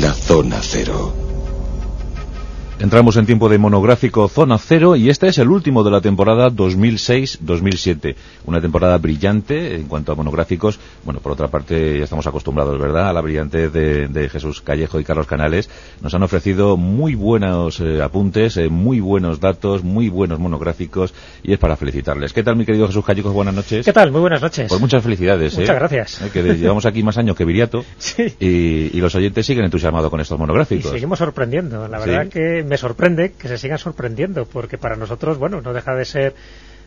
la zona cero. Entramos en tiempo de monográfico Zona Cero y este es el último de la temporada 2006-2007. Una temporada brillante en cuanto a monográficos. Bueno, por otra parte ya estamos acostumbrados, ¿verdad?, a la brillante de, Jesús Callejo y Carlos Canales. Nos han ofrecido muy buenos eh, apuntes, eh, muy buenos datos, muy buenos monográficos y es para felicitarles. ¿Qué tal, mi querido Jesús Callejo? Buenas noches. ¿Qué tal? Muy buenas noches. Pues muchas felicidades. Muchas gracias. que llevamos aquí más años que Viriato sí. y, los oyentes siguen entusiasmados con estos monográficos. Y seguimos sorprendiendo. La verdad que me sorprende que se sigan sorprendiendo, porque para nosotros, bueno, no deja de ser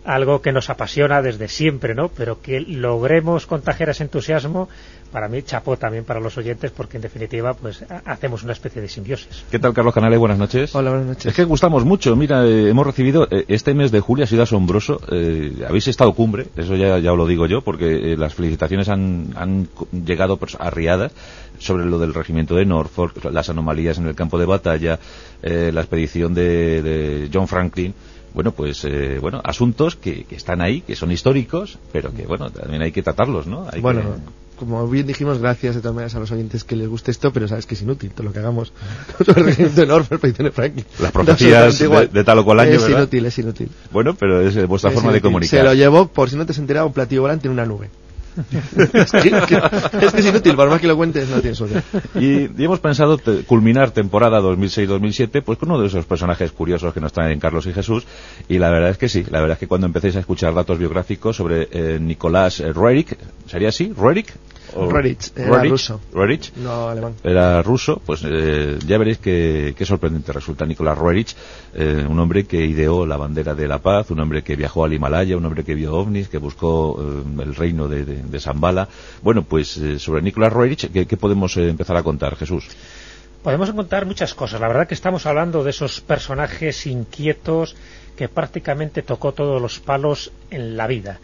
algo que nos apasiona desde siempre, ¿no? Pero que logremos contagiar ese entusiasmo, para mí chapó también para los oyentes, porque en definitiva, pues hacemos una especie de simbiosis. ¿Qué tal, Carlos Canales? Buenas noches. Hola, buenas noches. Es que gustamos mucho. Mira, eh, hemos recibido eh, este mes de julio ha sido asombroso. Eh, habéis estado cumbre, eso ya, ya os lo digo yo, porque las felicitaciones han, han llegado pues, arriadas sobre lo del regimiento de Norfolk, las anomalías en el campo de batalla, la expedición de, de John Franklin bueno, pues, eh, bueno, asuntos que, están ahí, que son históricos, pero que, bueno, también hay que tratarlos, ¿no? bueno, como bien dijimos, gracias de todas maneras a los oyentes que les guste esto, pero sabes que es inútil todo lo que hagamos sobre el de Norfolk, Franklin. Las profecías de, tal o cual año, Es inútil, es inútil. Bueno, pero es vuestra forma de comunicar. Se lo llevó, por si no te has enterado, un platillo volante en una nube es, que, es, inútil, por más que lo cuentes, no tiene solución. Y, hemos pensado culminar temporada 2006-2007 pues con uno de esos personajes curiosos que nos traen Carlos y Jesús. Y la verdad es que sí, la verdad es que cuando empecéis a escuchar datos biográficos sobre eh, Nicolás Roerich, ¿sería así? ¿Roerich? Rorich, era ruso. No alemán. Era ruso, pues eh, ya veréis qué, sorprendente resulta Nicolás Rorich, eh, un hombre que ideó la bandera de la paz, un hombre que viajó al Himalaya, un hombre que vio ovnis, que buscó eh, el reino de, de, Zambala. Bueno, pues sobre Nicolás Rorich, ¿qué, podemos empezar a contar, Jesús? Podemos contar muchas cosas. La verdad que estamos hablando de esos personajes inquietos que prácticamente tocó todos los palos en la vida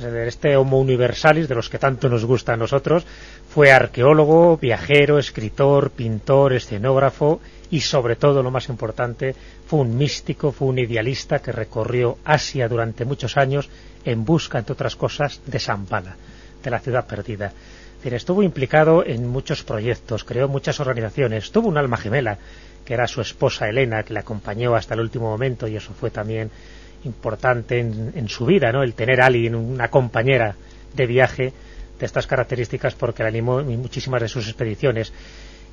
este Homo Universalis, de los que tanto nos gusta a nosotros, fue arqueólogo, viajero, escritor, pintor, escenógrafo y sobre todo, lo más importante, fue un místico, fue un idealista que recorrió Asia durante muchos años en busca, entre otras cosas, de Zampala, de la ciudad perdida. estuvo implicado en muchos proyectos, creó muchas organizaciones, tuvo un alma gemela, que era su esposa Elena, que le acompañó hasta el último momento y eso fue también importante en, su vida, ¿no? El tener a alguien, una compañera de viaje de estas características porque le animó en muchísimas de sus expediciones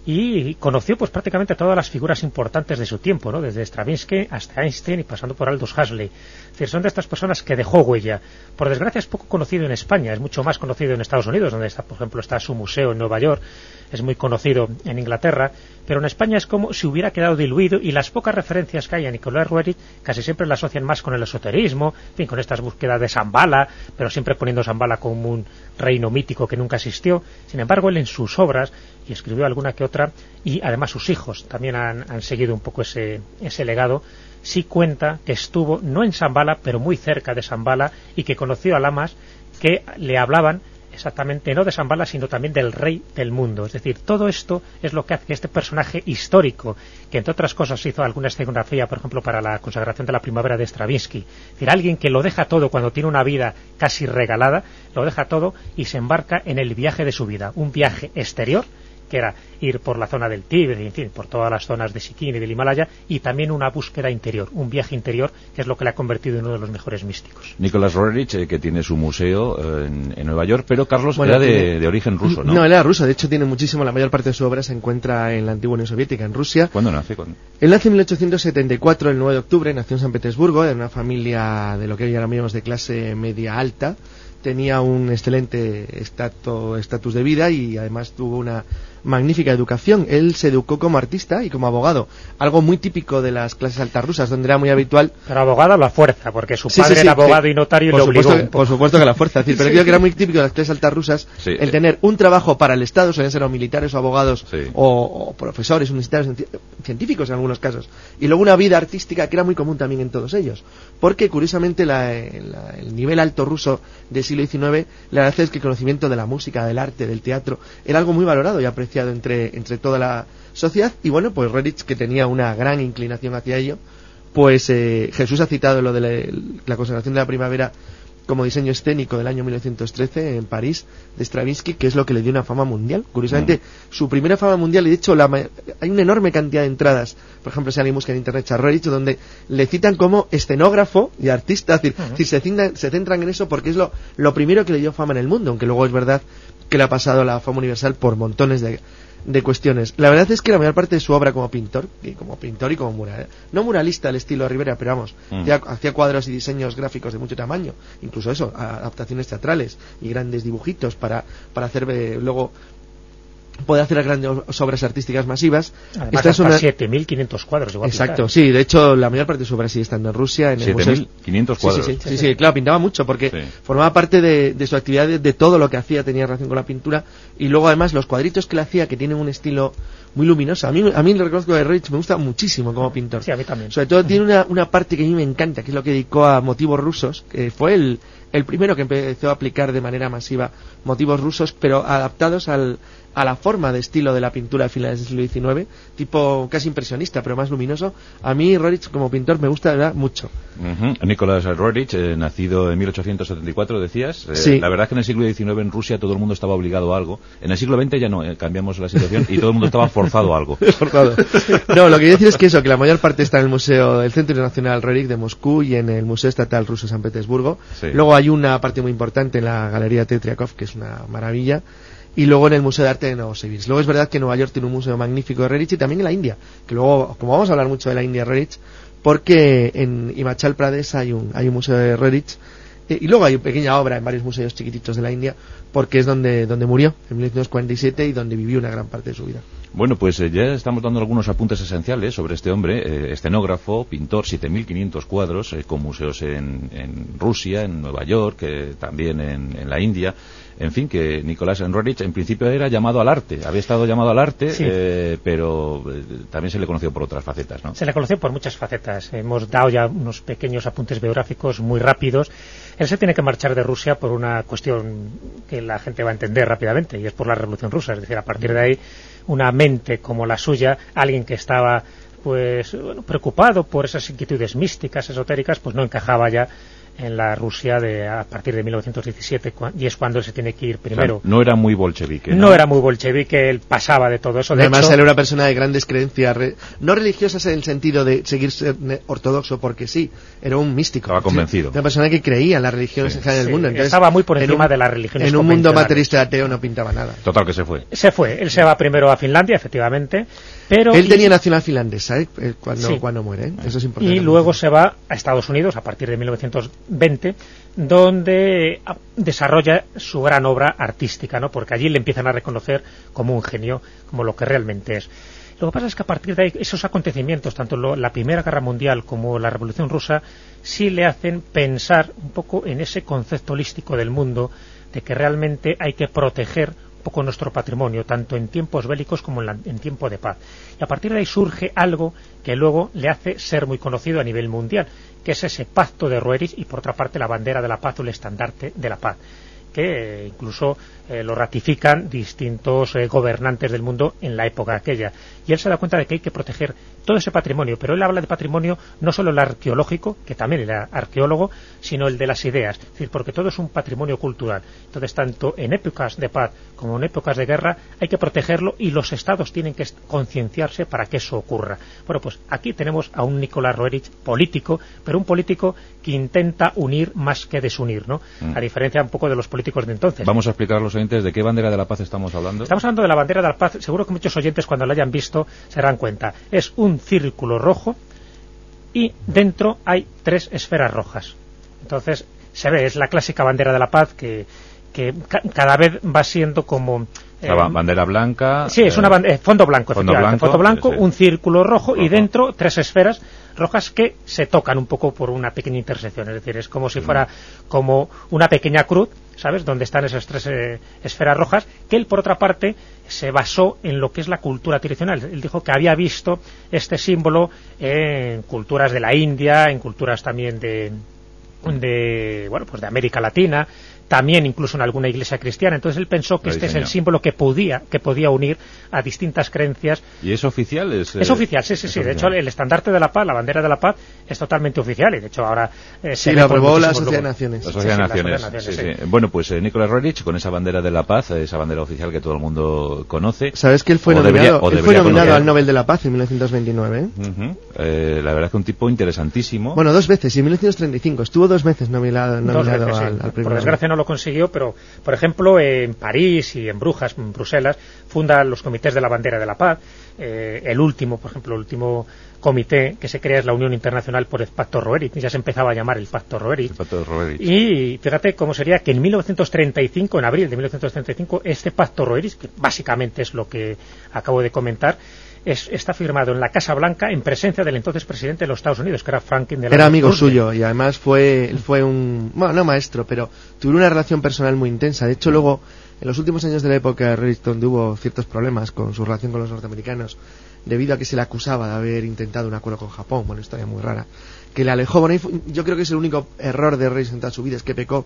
y conoció pues prácticamente todas las figuras importantes de su tiempo, ¿no? desde Stravinsky hasta Einstein y pasando por Aldous Huxley. Es decir, son de estas personas que dejó huella. Por desgracia es poco conocido en España, es mucho más conocido en Estados Unidos, donde está, por ejemplo está su museo en Nueva York, es muy conocido en Inglaterra, pero en España es como si hubiera quedado diluido y las pocas referencias que hay a Nicolás Roerich casi siempre la asocian más con el esoterismo, en fin, con estas búsquedas de Zambala, pero siempre poniendo Zambala como un reino mítico que nunca existió. Sin embargo, él en sus obras, y escribió alguna que otra, y además sus hijos también han, seguido un poco ese, ese legado, sí cuenta que estuvo no en Zambala, pero muy cerca de Zambala y que conoció a lamas que le hablaban exactamente no de Zambala, sino también del rey del mundo. Es decir, todo esto es lo que hace que este personaje histórico, que entre otras cosas hizo alguna escenografía, por ejemplo, para la consagración de la primavera de Stravinsky, es decir, alguien que lo deja todo cuando tiene una vida casi regalada, lo deja todo y se embarca en el viaje de su vida, un viaje exterior que era ir por la zona del Tíbet, en fin, por todas las zonas de Sikkim y del Himalaya, y también una búsqueda interior, un viaje interior, que es lo que le ha convertido en uno de los mejores místicos. Nicolás Roerich, eh, que tiene su museo eh, en, Nueva York, pero Carlos era de, origen ruso, ¿no? No, él era ruso, de hecho tiene muchísimo, la mayor parte de su obra se encuentra en la antigua Unión Soviética, en Rusia. ¿Cuándo nace? Él nace en 1874, el 9 de octubre, nació en San Petersburgo, en una familia de lo que hoy llamamos de clase media alta, tenía un excelente estatus de vida y además tuvo una magnífica educación. Él se educó como artista y como abogado, algo muy típico de las clases altas rusas, donde era muy habitual. Pero abogado a la fuerza, porque su padre era abogado y notario y por lo supuesto, Por supuesto que a la fuerza, pero creo que era muy típico de las clases altas rusas el tener un trabajo para el Estado, suelen ser militares o abogados o, profesores, universitarios, científicos en algunos casos, y luego una vida artística que era muy común también en todos ellos. Porque curiosamente el nivel alto ruso del siglo XIX, la verdad es que el conocimiento de la música, del arte, del teatro, era algo muy valorado y apreciado entre, entre toda la sociedad. Y bueno, pues Redich, que tenía una gran inclinación hacia ello, pues eh, Jesús ha citado lo de la, conservación de la primavera como diseño escénico del año 1913 en París de Stravinsky, que es lo que le dio una fama mundial. Curiosamente, mm. su primera fama mundial, y de hecho la, hay una enorme cantidad de entradas, por ejemplo, si alguien busca en internet Charrorich, donde le citan como escenógrafo y artista, es decir, se, se, centran en eso porque es lo, lo primero que le dio fama en el mundo, aunque luego es verdad que le ha pasado la fama universal por montones de, de cuestiones. La verdad es que la mayor parte de su obra como pintor, y como pintor y como mural, no muralista al estilo de Rivera, pero vamos, mm. hacía cuadros y diseños gráficos de mucho tamaño, incluso eso, adaptaciones teatrales y grandes dibujitos para, para hacer eh, luego puede hacer grandes obras artísticas masivas. Además, Esta es una... 7.500 cuadros. Igual Exacto, sí. De hecho, la mayor parte de su obra sigue estando en Rusia. En 7.500 cuadros. Sí sí, sí, claro, pintaba mucho porque formaba parte de, su actividad, de, todo lo que hacía, tenía relación con la pintura. Y luego, además, los cuadritos que le hacía, que tienen un estilo muy luminoso. A mí, a mí lo reconozco de Rich, me gusta muchísimo como pintor. Sí, a mí también. Sobre todo tiene una, una parte que a mí me encanta, que es lo que dedicó a motivos rusos, que fue el, el primero que empezó a aplicar de manera masiva motivos rusos, pero adaptados al, a la forma de estilo de la pintura de finales del siglo XIX, tipo casi impresionista, pero más luminoso. A mí Rorich como pintor me gusta verdad mucho. Nicolás Rorich, eh, nacido en 1874, decías. Eh, la verdad es que en el siglo XIX en Rusia todo el mundo estaba obligado a algo. En el siglo XX ya no, eh, cambiamos la situación y todo el mundo estaba forzado a algo. forzado. No, lo que quiero decir es que eso, que la mayor parte está en el Museo, del Centro Internacional Rorich de Moscú y en el Museo Estatal Ruso de San Petersburgo. Luego hay una parte muy importante en la Galería Tetriakov, que es una maravilla y luego en el Museo de Arte de Novosibirsk. Luego es verdad que Nueva York tiene un museo magnífico de Rerich y también en la India, que luego, como vamos a hablar mucho de la India Rerich, porque en Himachal Pradesh hay un, hay un museo de Rerich eh, y luego hay una pequeña obra en varios museos chiquititos de la India, porque es donde, donde murió, en 1947, y donde vivió una gran parte de su vida. Bueno, pues eh, ya estamos dando algunos apuntes esenciales sobre este hombre, eh, escenógrafo, pintor, 7.500 cuadros, con museos en, en, Rusia, en Nueva York, también en, en la India en fin, que Nicolás Enrorich en principio era llamado al arte, había estado llamado al arte, eh, pero eh, también se le conoció por otras facetas, ¿no? Se le conoció por muchas facetas. Hemos dado ya unos pequeños apuntes biográficos muy rápidos. Él se tiene que marchar de Rusia por una cuestión que la gente va a entender rápidamente, y es por la Revolución Rusa. Es decir, a partir de ahí, una mente como la suya, alguien que estaba pues preocupado por esas inquietudes místicas, esotéricas, pues no encajaba ya en la Rusia de a partir de 1917 y es cuando se tiene que ir primero. no era muy bolchevique. ¿no? era muy bolchevique, él pasaba de todo eso. Además, él era una persona de grandes creencias, no religiosas en el sentido de seguir ortodoxo porque sí, era un místico. Estaba convencido. una persona que creía en las religiones en general del mundo. estaba muy por encima de las religiones. En un mundo materialista ateo no pintaba nada. Total que se fue. Se fue. Él se va primero a Finlandia, efectivamente. Pero él tenía nacional finlandesa ¿eh? eh cuando, cuando muere, ¿eh? eso es importante. Y luego se va a Estados Unidos a partir de 1920 donde ah, desarrolla su gran obra artística, ¿no? porque allí le empiezan a reconocer como un genio, como lo que realmente es. Lo que pasa es que a partir de ahí, esos acontecimientos, tanto la Primera Guerra Mundial como la Revolución Rusa, sí le hacen pensar un poco en ese concepto holístico del mundo, de que realmente hay que proteger poco nuestro patrimonio, tanto en tiempos bélicos como en, en tiempo de paz. Y a partir de ahí surge algo que luego le hace ser muy conocido a nivel mundial, que es ese pacto de Rueris y por otra parte la bandera de la paz o el estandarte de la paz que incluso eh, lo ratifican distintos eh, gobernantes del mundo en la época aquella. Y él se da cuenta de que hay que proteger todo ese patrimonio, pero él habla de patrimonio no solo el arqueológico, que también era arqueólogo, sino el de las ideas, es decir, porque todo es un patrimonio cultural. Entonces, tanto en épocas de paz como en épocas de guerra, hay que protegerlo y los estados tienen que concienciarse para que eso ocurra. Bueno, pues aquí tenemos a un Nicolás Roerich político, pero un político que intenta unir más que desunir, ¿no? Mm. A diferencia un poco de los políticos de entonces. Vamos a explicar a los oyentes de qué bandera de la paz estamos hablando. Estamos hablando de la bandera de la paz. Seguro que muchos oyentes cuando la hayan visto se darán cuenta. Es un círculo rojo y dentro hay tres esferas rojas. Entonces, se ve, es la clásica bandera de la paz que, que cada vez va siendo como eh, bandera blanca. Sí, es una eh, fondo blanco, fondo blanco, fondo blanco un círculo rojo, y dentro tres esferas rojas que se tocan un poco por una pequeña intersección. Es decir, es como si fuera como una pequeña cruz, ¿sabes? Donde están esas tres eh, esferas rojas, que él, por otra parte, se basó en lo que es la cultura tradicional. Él dijo que había visto este símbolo en culturas de la India, en culturas también de, de bueno pues de América Latina también incluso en alguna iglesia cristiana. Entonces él pensó que este es el símbolo que podía, que podía unir a distintas creencias. ¿Y es oficial? Es, es oficial, sí, sí, sí. De hecho, el estandarte de la paz, la bandera de la paz, es totalmente oficial y de hecho ahora eh, sí, la aprobó la Sociedad de Naciones. La Sociedad de Naciones. Bueno, pues eh, Nicolás Roerich con esa bandera de la paz, esa bandera oficial que todo el mundo conoce. ¿Sabes que él fue nominado, él fue nominado al Nobel de la Paz en 1929? Eh, la verdad es que un tipo interesantísimo. Bueno, dos veces, y en 1935. Estuvo dos veces nominado, nominado al, al Por desgracia no lo consiguió, pero por ejemplo, en París y en Brujas, en Bruselas, funda los comités de la bandera de la paz. Eh, el último, por ejemplo, el último comité que se crea es la Unión Internacional por el Pacto Roerich, ya se empezaba a llamar el Pacto Roerich. Y fíjate cómo sería que en 1935, en abril de 1935, este Pacto Roerich, que básicamente es lo que acabo de comentar, está firmado en la Casa Blanca en presencia del entonces presidente de los Estados Unidos, que era Franklin Delano Era amigo suyo y además fue, fue un, bueno, no maestro, pero tuvo una relación personal muy intensa. De hecho, luego, en los últimos años de la época de hubo ciertos problemas con su relación con los norteamericanos debido a que se le acusaba de haber intentado un acuerdo con Japón, bueno, historia muy rara, que le alejó. Bueno, yo creo que es el único error de Redstone en toda su vida, es que pecó.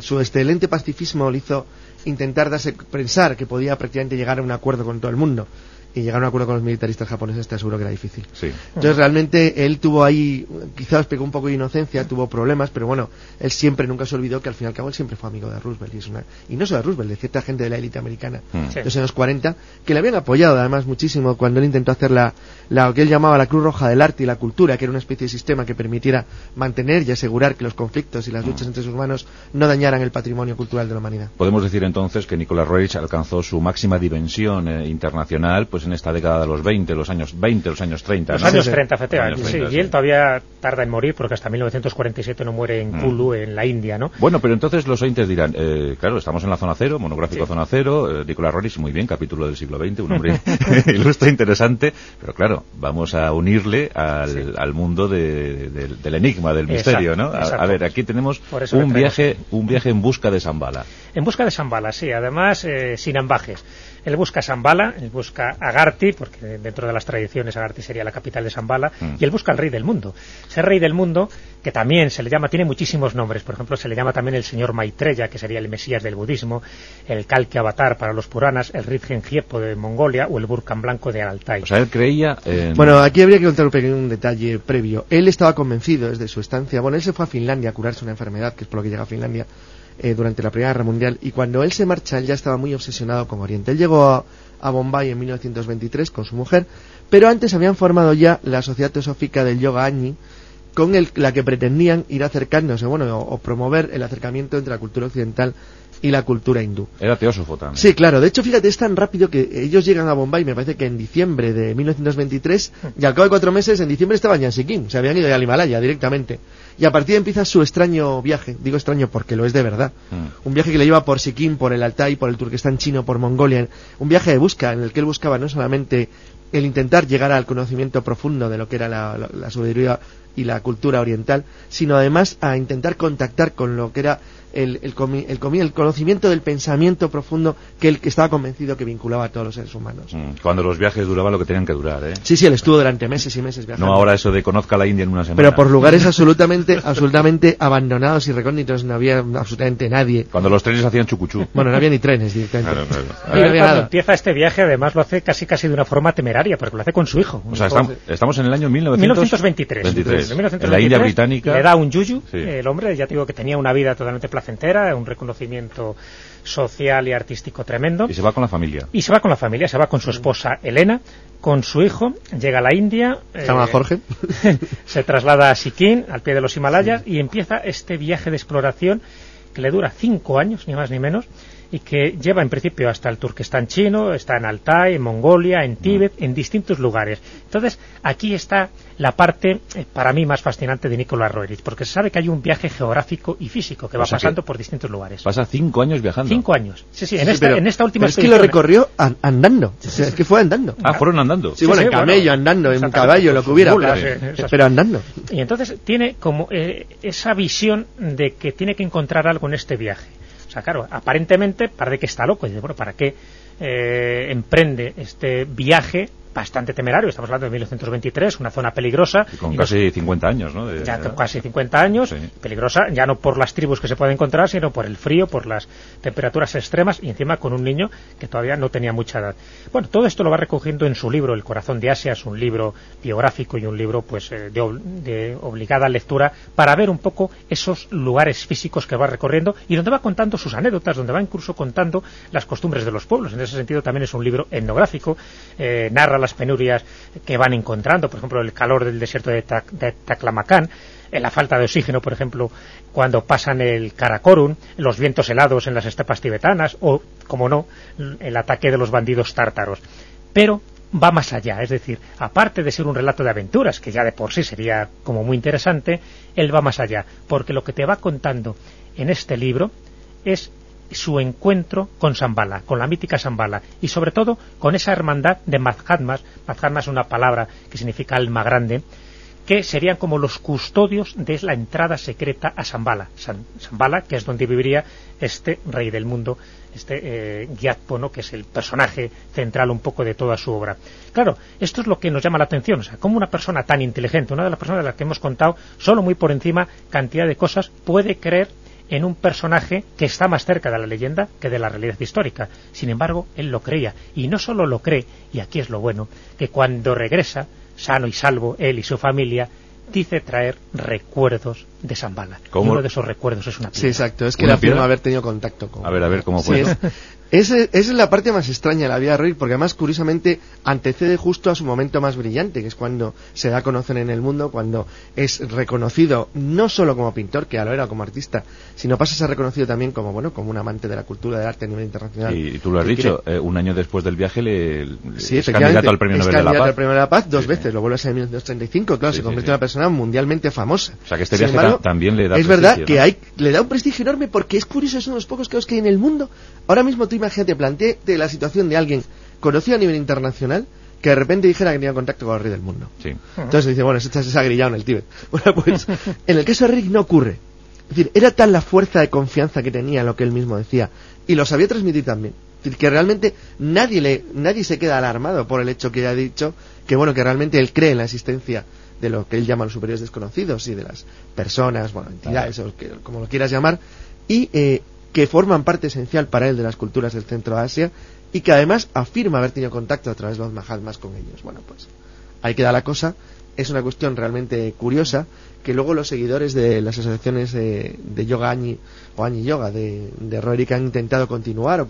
Su excelente pacifismo le hizo intentar darse, pensar que podía prácticamente llegar a un acuerdo con todo el mundo y llegar a un acuerdo con los militaristas japoneses te aseguro que era difícil. Entonces realmente él tuvo ahí, quizás pegó un poco de inocencia, tuvo problemas, pero bueno, él siempre nunca se olvidó que al fin y al cabo él siempre fue amigo de Roosevelt y, es una, y no solo de Roosevelt, de cierta gente de la élite americana mm. de los años 40 que le habían apoyado además muchísimo cuando él intentó hacer la, lo que él llamaba la Cruz Roja del Arte y la Cultura, que era una especie de sistema que permitiera mantener y asegurar que los conflictos y las luchas entre sus humanos no dañaran el patrimonio cultural de la humanidad. Podemos decir entonces que Nicolás Roerich alcanzó su máxima dimensión eh, internacional pues en esta década de los 20, los años 20, los años 30. Los años 30, efectivamente. sí, y él todavía tarda en morir porque hasta 1947 no muere en mm. Kulu, en la India, ¿no? Bueno, pero entonces los oyentes dirán, eh, claro, estamos en la zona cero, monográfico zona cero, eh, Nicolás Roerich, muy bien, capítulo del siglo XX, un hombre ilustre, interesante, pero claro, vamos a unirle al, mundo del enigma, del misterio, ¿no? A, ver, aquí tenemos un viaje, un viaje en busca de Zambala. En busca de Zambala, sí, además eh, sin ambajes. Él busca Zambala, él busca Agarti, porque dentro de las tradiciones Agarti sería la capital de Zambala, mm. y él busca al rey del mundo. Ese rey del mundo, que también se le llama, tiene muchísimos nombres, por ejemplo, se le llama también el señor Maitreya, que sería el mesías del budismo, el Kalki Avatar para los Puranas, el Hiepo de Mongolia o el Burkan Blanco de Altai. O sea, él creía en... Bueno, aquí habría que contar un pequeño detalle previo. Él estaba convencido desde su estancia, bueno, él se fue a Finlandia a curarse una enfermedad, que es por lo que llega a Finlandia, eh, durante la Primera Guerra Mundial y cuando él se marcha él ya estaba muy obsesionado con Oriente. Él llegó a, a Bombay en 1923 con su mujer, pero antes habían formado ya la Sociedad Teosófica del Yoga Añi, con el, la que pretendían ir acercándose, bueno, o, promover el acercamiento entre la cultura occidental y la cultura hindú. Era teósofo también. Sí, claro. De hecho, fíjate, es tan rápido que ellos llegan a Bombay, me parece que en diciembre de 1923, y al cabo de cuatro meses, en diciembre estaban ya en Sikkim, se habían ido al Himalaya directamente. Y a partir de empieza su extraño viaje, digo extraño porque lo es de verdad. Mm. Un viaje que le lleva por Sikkim, por el Altai, por el Turquestán chino, por Mongolia. Un viaje de busca en el que él buscaba no solamente el intentar llegar al conocimiento profundo de lo que era la, la, la sabiduría y la cultura oriental, sino además a intentar contactar con lo que era el, el, el, conocimiento del pensamiento profundo que él que estaba convencido que vinculaba a todos los seres humanos. Mm, cuando los viajes duraban lo que tenían que durar, ¿eh? Sí, sí, él estuvo durante meses y meses viajando. No ahora eso de conozca la India en una semana. Pero por lugares absolutamente, absolutamente abandonados y recónditos, no había absolutamente nadie. Cuando los trenes hacían chucuchú. Bueno, no había ni trenes directamente. cuando empieza este viaje, además lo hace casi casi de una forma temeraria, porque lo hace con su hijo. O sea, estamos, en el año 1923. 1923. En la India británica. Le da un yuyu, el hombre, ya digo que tenía una vida totalmente placentera, un conocimiento social y artístico tremendo. Y se va con la familia. Y se va con la familia, se va con su esposa Elena, con su hijo, llega a la India. ¿Se llama eh, Jorge? se traslada a Sikkim, al pie de los Himalayas, y empieza este viaje de exploración que le dura cinco años, ni más ni menos, y que lleva en principio hasta el Turquestán chino, está en Altai, en Mongolia, en Tíbet, en distintos lugares. Entonces, aquí está la parte, eh, para mí, más fascinante de Nicolás Roerich, porque se sabe que hay un viaje geográfico y físico que va pasando por distintos lugares. Pasa cinco años viajando. Cinco años. Sí, sí, en, esta, en esta última pero es que lo recorrió andando. es que fue andando. Ah, fueron andando. Sí, bueno, en camello, andando, en caballo, lo que hubiera. pero andando. Y entonces tiene como eh, esa visión de que tiene que encontrar algo en este viaje o sea, claro, aparentemente parece que está loco. Y dice, bueno, ¿para qué eh, emprende este viaje bastante temerario, estamos hablando de 1923, una zona peligrosa. con casi 50 años, ¿no? ya con casi 50 años, peligrosa, ya no por las tribus que se pueden encontrar, sino por el frío, por las temperaturas extremas y encima con un niño que todavía no tenía mucha edad. Bueno, todo esto lo va recogiendo en su libro, El corazón de Asia, es un libro biográfico y un libro pues eh, de, de obligada lectura para ver un poco esos lugares físicos que va recorriendo y donde va contando sus anécdotas, donde va incluso contando las costumbres de los pueblos. En ese sentido también es un libro etnográfico, eh, narra las penurias que van encontrando, por ejemplo, el calor del desierto de, Taclamacán, eh, la falta de oxígeno, por ejemplo, cuando pasan el Karakorum, los vientos helados en las estepas tibetanas o, como no, el ataque de los bandidos tártaros. Pero va más allá, es decir, aparte de ser un relato de aventuras, que ya de por sí sería como muy interesante, él va más allá, porque lo que te va contando en este libro es su encuentro con Sambala, con la mítica Sambala, y sobre todo con esa hermandad de Madhatmas, Madhatmas es una palabra que significa alma grande, que serían como los custodios de la entrada secreta a Sambala, Sambala, que es donde viviría este rey del mundo, este eh, Gyatpo, que es el personaje central un poco de toda su obra. Claro, esto es lo que nos llama la atención, o sea, cómo una persona tan inteligente, una de las personas de las que hemos contado, solo muy por encima cantidad de cosas, puede creer en un personaje que está más cerca de la leyenda que de la realidad histórica. Sin embargo, él lo creía, y no solo lo cree, y aquí es lo bueno, que cuando regresa, sano y salvo, él y su familia, dice traer recuerdos de Zambala. Y uno de esos recuerdos es una piedra. Sí, exacto. Es que la afirma haber tenido contacto con... A ver, a ver, ¿cómo fue? Esa es la parte más extraña de la vida de Roy, porque además, curiosamente, antecede justo a su momento más brillante, que es cuando se da a conocer en el mundo, cuando es reconocido no solo como pintor, que ya lo era como artista, sino pasa a ser reconocido también como, bueno, como un amante de la cultura del arte a nivel internacional. Y, tú lo has dicho, eh, un año después del viaje le, sí, es candidato al Premio Nobel de la Paz. al Premio de la Paz dos veces, lo vuelve a ser en 1935, claro, se convierte en una persona mundialmente famosa. O sea que este viaje también le da Es verdad que hay, le da un prestigio enorme porque es curioso, es uno de los pocos casos que hay en el mundo. Ahora mismo tú imagínate, planteate la situación de alguien conocido a nivel internacional que de repente dijera que tenía contacto con el rey del mundo. Sí. Entonces dice, bueno, se ha grillado en el Tíbet. Bueno, pues en el caso de Rick no ocurre. Es decir, era tal la fuerza de confianza que tenía en lo que él mismo decía y lo sabía transmitir también. Es decir, que realmente nadie, le, nadie se queda alarmado por el hecho que ha dicho que, bueno, que realmente él cree en la existencia de lo que él llama los superiores desconocidos y de las personas, bueno, entidades, o como lo quieras llamar, y eh, que forman parte esencial para él de las culturas del centro de Asia y que además afirma haber tenido contacto a través de los Mahatmas con ellos. Bueno, pues ahí queda la cosa. Es una cuestión realmente curiosa que luego los seguidores de las asociaciones de, yoga Añi o Añi Yoga de, de han intentado continuar o,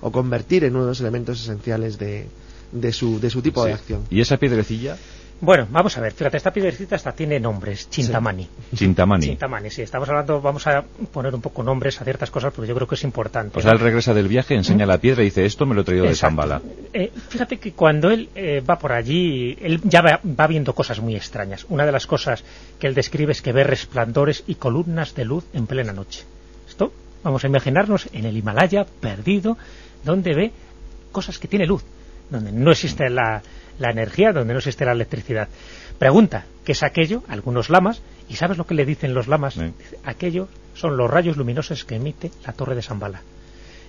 o, convertir en uno de los elementos esenciales de, de, su, de su tipo de acción. ¿Y esa piedrecilla? Bueno, vamos a ver, fíjate, esta piedrecita hasta tiene nombres, Chintamani. Chintamani. Chintamani, sí, estamos hablando, vamos a poner un poco nombres a ciertas cosas porque yo creo que es importante. O sea, él regresa del viaje, enseña la piedra y dice, esto me lo he traído de Zambala. Eh, fíjate que cuando él eh, va por allí, él ya va, va, viendo cosas muy extrañas. Una de las cosas que él describe es que ve resplandores y columnas de luz en plena noche. Esto, vamos a imaginarnos en el Himalaya, perdido, donde ve cosas que tiene luz, donde no existe la la energía donde no existe la electricidad. Pregunta, ¿qué es aquello? Algunos lamas, ¿y sabes lo que le dicen los lamas? Aquello son los rayos luminosos que emite la torre de Zambala.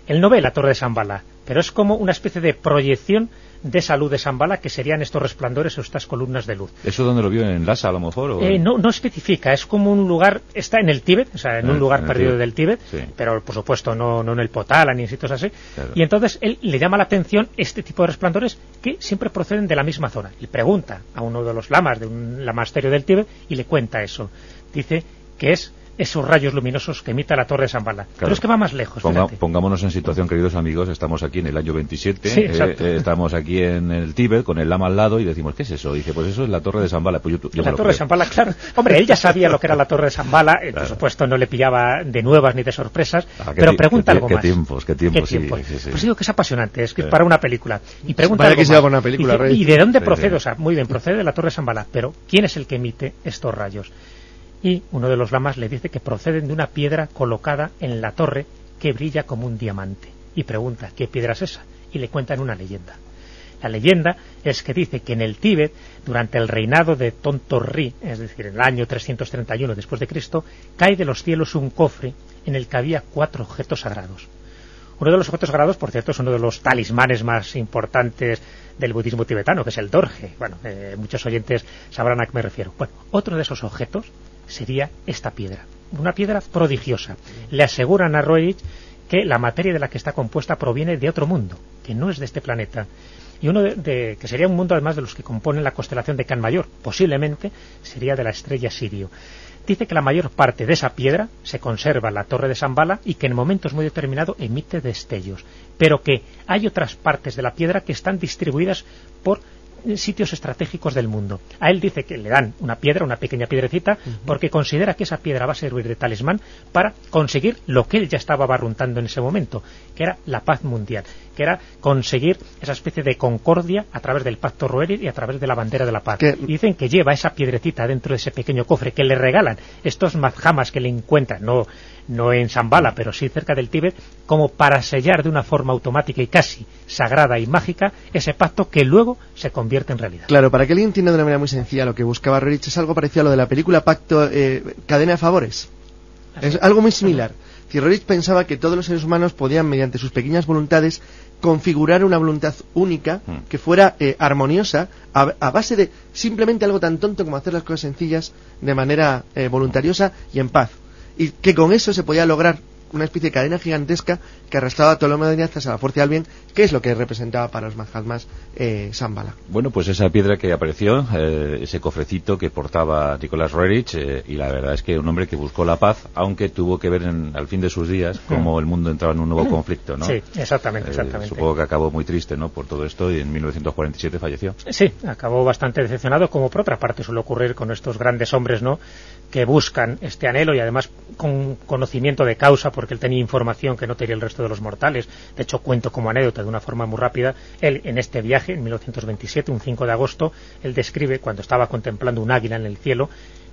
Él no ve la torre de Zambala, pero es como una especie de proyección de salud de Zambala, que serían estos resplandores o estas columnas de luz. ¿Eso dónde lo vio? ¿En Lhasa a lo mejor? Eh, no, no especifica, es como un lugar, está en el Tíbet, o sea, en un lugar perdido del Tíbet, pero por supuesto no, no en el Potala ni en sitios así. Y entonces él le llama la atención este tipo de resplandores que siempre proceden de la misma zona. Y pregunta a uno de los lamas de un lamasterio del Tíbet y le cuenta eso. Dice que es esos rayos luminosos que emita la torre de San Bala. Pero es que va más lejos. pongámonos en situación, queridos amigos, estamos aquí en el año 27, eh, eh, estamos aquí en el Tíbet con el lama al lado y decimos, ¿qué es eso? dice, pues eso es la torre de San Bala. Pues la torre de San Bala, claro. Hombre, él ya sabía lo que era la torre de San Bala, eh, por supuesto no le pillaba de nuevas ni de sorpresas, ah, pero pregunta algo qué más. Tiempos, qué tiempos, Pues digo que es apasionante, es que es para una película. Y pregunta algo que Una película, ¿Y de dónde procede? O sea, muy bien, procede de la torre de San Bala, pero ¿quién es el que emite estos rayos? Y uno de los lamas le dice que proceden de una piedra colocada en la torre que brilla como un diamante y pregunta ¿qué piedra es esa? y le cuentan una leyenda. La leyenda es que dice que en el Tíbet, durante el reinado de Tontorri, es decir, en el año 331 después de Cristo, cae de los cielos un cofre en el que había cuatro objetos sagrados. Uno de los objetos sagrados, por cierto, es uno de los talismanes más importantes del budismo tibetano, que es el Dorje. Bueno, eh, muchos oyentes sabrán a qué me refiero. Bueno, otro de esos objetos sería esta piedra. Una piedra prodigiosa. Le aseguran a Roerich que la materia de la que está compuesta proviene de otro mundo, que no es de este planeta. Y uno de, que sería un mundo además de los que componen la constelación de Can Mayor, posiblemente sería de la estrella Sirio dice que la mayor parte de esa piedra se conserva en la torre de Zambala y que en momentos muy determinados emite destellos, pero que hay otras partes de la piedra que están distribuidas por sitios estratégicos del mundo. A él dice que le dan una piedra, una pequeña piedrecita, porque considera que esa piedra va a servir de talismán para conseguir lo que él ya estaba barruntando en ese momento, que era la paz mundial, que era conseguir esa especie de concordia a través del pacto Roeri y a través de la bandera de la paz. Dicen que lleva esa piedrecita dentro de ese pequeño cofre que le regalan estos mazhamas que le encuentran, no no en Zambala, pero sí cerca del Tíbet, como para sellar de una forma automática y casi sagrada y mágica ese pacto que luego se convierte en realidad. Claro, para que alguien entienda de una manera muy sencilla lo que buscaba Rorich es algo parecido a lo de la película Pacto eh, Cadena de Favores. Es algo muy similar. Si Rorich pensaba que todos los seres humanos podían, mediante sus pequeñas voluntades, configurar una voluntad única hmm. que fuera eh, armoniosa a, base de simplemente algo tan tonto como hacer las cosas sencillas de manera eh, voluntariosa y en paz y que con eso se podía lograr una especie de cadena gigantesca que arrastraba toda la humanidad hacia la fuerza del bien, que es lo que representaba para los Mahatmas eh, Zambala. Bueno, pues esa piedra que apareció, eh, ese cofrecito que portaba Nicolás Roerich, eh, y la verdad es que un hombre que buscó la paz, aunque tuvo que ver al fin de sus días cómo el mundo entraba en un nuevo conflicto, ¿no? Sí, exactamente, exactamente. Supongo que acabó muy triste, ¿no?, por todo esto y en 1947 falleció. Sí, acabó bastante decepcionado, como por otra parte suele ocurrir con estos grandes hombres, ¿no?, que buscan este anhelo y además con conocimiento de causa, porque él tenía información que no tenía el resto de los mortales. De hecho, cuento como anécdota de una forma muy rápida, él en este viaje, en 1927, un 5 de agosto, él describe, cuando estaba contemplando un águila en el cielo,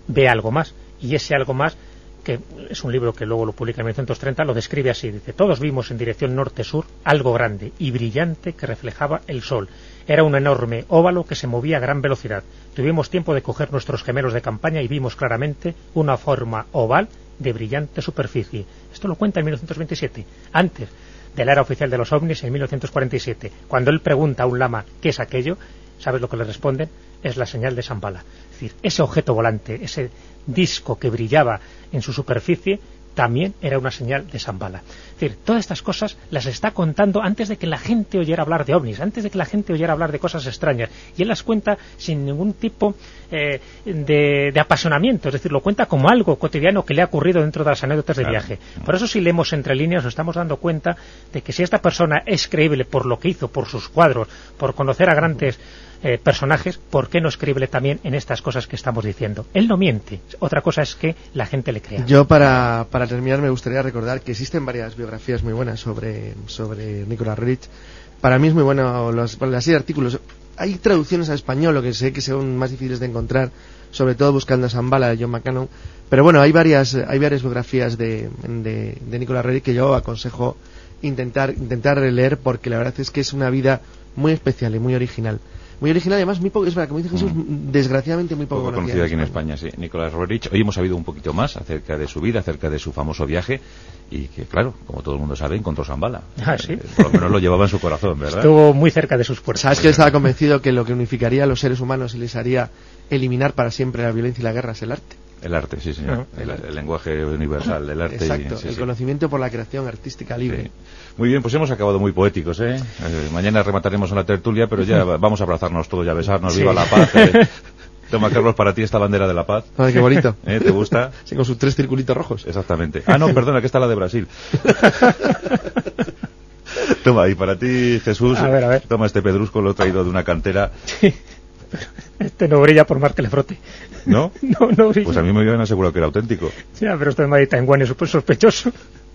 ve algo más, y ese algo más que es un libro que luego lo publica en 1930, lo describe así, dice, todos vimos en dirección norte-sur algo grande y brillante que reflejaba el sol. Era un enorme óvalo que se movía a gran velocidad. Tuvimos tiempo de coger nuestros gemelos de campaña y vimos claramente una forma oval de brillante superficie. Esto lo cuenta en 1927, antes de la era oficial de los ovnis en 1947. Cuando él pregunta a un lama qué es aquello, ¿sabes lo que le responden? Es la señal de Shambhala. Es decir, ese objeto volante, ese disco que brillaba en su superficie, también era una señal de Zambala. Es decir, todas estas cosas las está contando antes de que la gente oyera hablar de ovnis, antes de que la gente oyera hablar de cosas extrañas. Y él las cuenta sin ningún tipo eh, de, apasionamiento, es decir, lo cuenta como algo cotidiano que le ha ocurrido dentro de las anécdotas de viaje. Por eso si leemos entre líneas nos estamos dando cuenta de que si esta persona es creíble por lo que hizo, por sus cuadros, por conocer a grandes eh, personajes, ¿por qué no escribe también en estas cosas que estamos diciendo? Él no miente, otra cosa es que la gente le crea. Yo para, terminar me gustaría recordar que existen varias biografías muy buenas sobre, sobre Nicolás Rich. Para mí es muy bueno los, las artículos. Hay traducciones al español, lo que sé que son más difíciles de encontrar, sobre todo buscando a Zambala de John McCannon. Pero bueno, hay varias, hay varias biografías de, de, de Nicolás que yo aconsejo intentar, intentar leer porque la verdad es que es una vida muy especial y muy original muy original y además muy poco, es verdad, como dice Jesús, mm. desgraciadamente muy poco, poco conocido aquí en España, sí. Nicolás Roerich. Hoy hemos sabido un poquito más acerca de su vida, acerca de su famoso viaje y que, claro, como todo el mundo sabe, encontró Zambala. Ah, sí. Eh, por lo menos lo llevaba en su corazón, ¿verdad? Estuvo muy cerca de sus puertas. ¿Sabes que él estaba convencido que lo que unificaría a los seres humanos y les haría eliminar para siempre la violencia y la guerra es el arte? El arte, sí, señor. el, lenguaje universal del arte. Exacto, el conocimiento por la creación artística libre. Muy bien, pues hemos acabado muy poéticos, ¿eh? ¿eh? mañana remataremos en la tertulia, pero ya vamos a abrazarnos todos y a besarnos. ¡Viva la paz! ¿eh? Toma, Carlos, para ti esta bandera de la paz. Ay, qué bonito. ¿Eh? ¿Te gusta? Sí, con sus tres circulitos rojos. Exactamente. Ah, no, perdona, que está la de Brasil. Toma, y para ti, Jesús, a ver, a ver. toma este pedrusco, lo he traído de una cantera. Sí. Este no brilla por más que le frote. ¿No? no, no brilla. Pues a mí me habían asegurado que era auténtico. Sí, pero esto de Madrid tan es sospechoso.